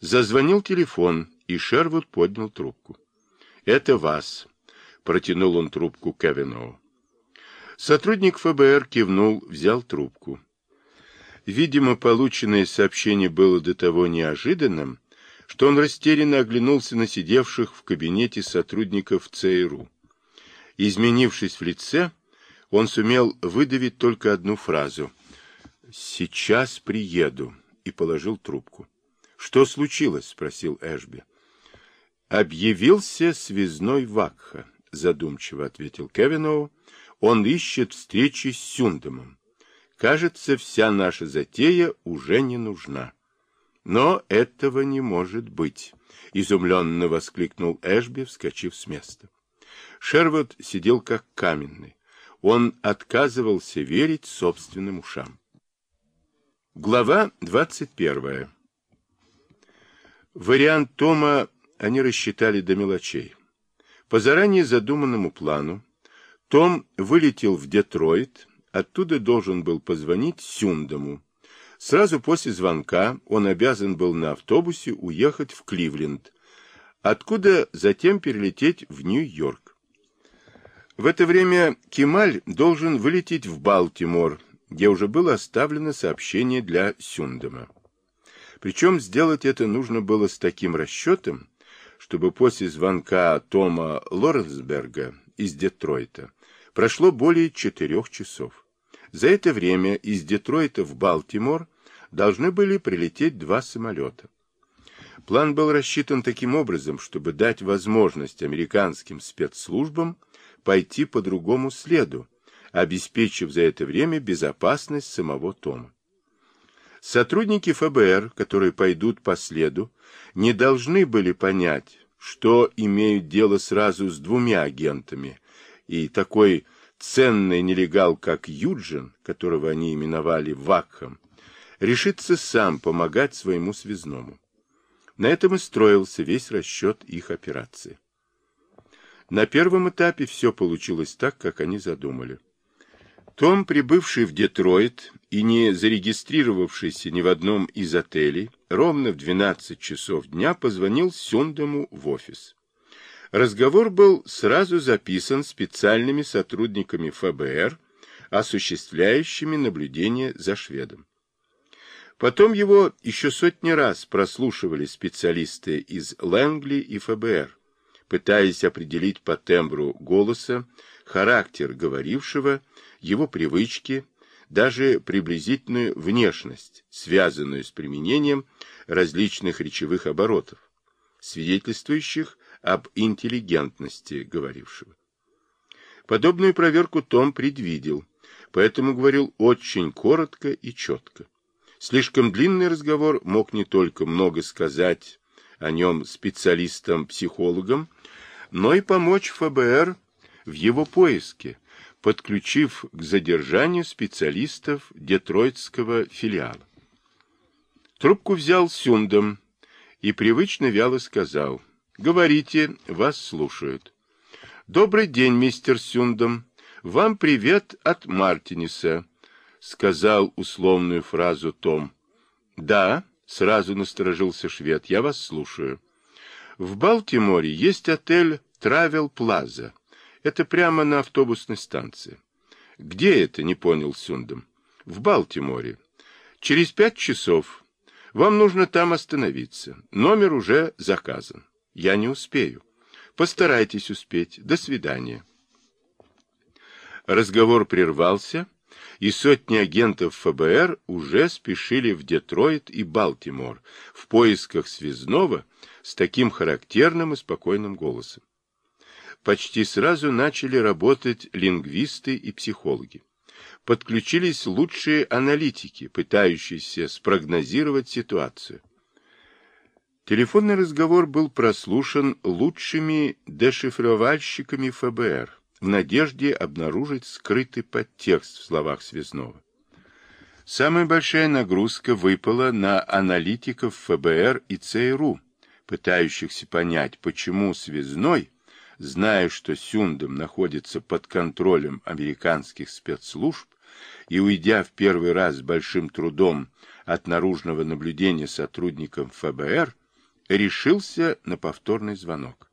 Зазвонил телефон, и Шервуд поднял трубку. «Это вас», — протянул он трубку Кевиноу. Сотрудник ФБР кивнул, взял трубку. Видимо, полученное сообщение было до того неожиданным, что он растерянно оглянулся на сидевших в кабинете сотрудников ЦРУ. Изменившись в лице, он сумел выдавить только одну фразу «Сейчас приеду» и положил трубку. «Что случилось?» — спросил Эшби. «Объявился связной Вакха», — задумчиво ответил Кевиноу. «Он ищет встречи с Сюндемом. Кажется, вся наша затея уже не нужна». «Но этого не может быть», — изумленно воскликнул Эшби, вскочив с места. Шервуд сидел как каменный. Он отказывался верить собственным ушам. Глава 21. Вариант Тома они рассчитали до мелочей. По заранее задуманному плану Том вылетел в Детройт, оттуда должен был позвонить Сюндому. Сразу после звонка он обязан был на автобусе уехать в Кливленд, откуда затем перелететь в Нью-Йорк. В это время Кемаль должен вылететь в Балтимор, где уже было оставлено сообщение для Сюндема. Причем сделать это нужно было с таким расчетом, чтобы после звонка Тома Лоренсберга из Детройта прошло более четырех часов. За это время из Детройта в Балтимор должны были прилететь два самолета. План был рассчитан таким образом, чтобы дать возможность американским спецслужбам пойти по другому следу, обеспечив за это время безопасность самого Тома. Сотрудники ФБР, которые пойдут по следу, не должны были понять, что имеют дело сразу с двумя агентами, и такой ценный нелегал, как Юджин, которого они именовали Вакхом, решится сам помогать своему связному. На этом и строился весь расчет их операции. На первом этапе все получилось так, как они задумали. Том, прибывший в Детройт и не зарегистрировавшийся ни в одном из отелей, ровно в 12 часов дня позвонил Сюндому в офис. Разговор был сразу записан специальными сотрудниками ФБР, осуществляющими наблюдение за шведом. Потом его еще сотни раз прослушивали специалисты из Лэнгли и ФБР, пытаясь определить по тембру голоса характер говорившего его привычки, даже приблизительную внешность, связанную с применением различных речевых оборотов, свидетельствующих об интеллигентности говорившего. Подобную проверку Том предвидел, поэтому говорил очень коротко и четко. Слишком длинный разговор мог не только много сказать о нем специалистам-психологам, но и помочь ФБР в его поиске, подключив к задержанию специалистов детройтского филиала. Трубку взял Сюндом и привычно вяло сказал «Говорите, вас слушают». «Добрый день, мистер Сюндом. Вам привет от Мартинеса», — сказал условную фразу Том. «Да», — сразу насторожился швед, — «я вас слушаю». «В Балтиморе есть отель «Травел Плаза». Это прямо на автобусной станции. Где это, не понял Сюндом? В Балтиморе. Через пять часов. Вам нужно там остановиться. Номер уже заказан. Я не успею. Постарайтесь успеть. До свидания. Разговор прервался, и сотни агентов ФБР уже спешили в Детройт и Балтимор в поисках связного с таким характерным и спокойным голосом почти сразу начали работать лингвисты и психологи. Подключились лучшие аналитики, пытающиеся спрогнозировать ситуацию. Телефонный разговор был прослушан лучшими дешифровальщиками ФБР в надежде обнаружить скрытый подтекст в словах Связнова. Самая большая нагрузка выпала на аналитиков ФБР и ЦРУ, пытающихся понять, почему Связной зная, что Сюндом находится под контролем американских спецслужб, и уйдя в первый раз с большим трудом от наружного наблюдения сотрудникам ФБР, решился на повторный звонок.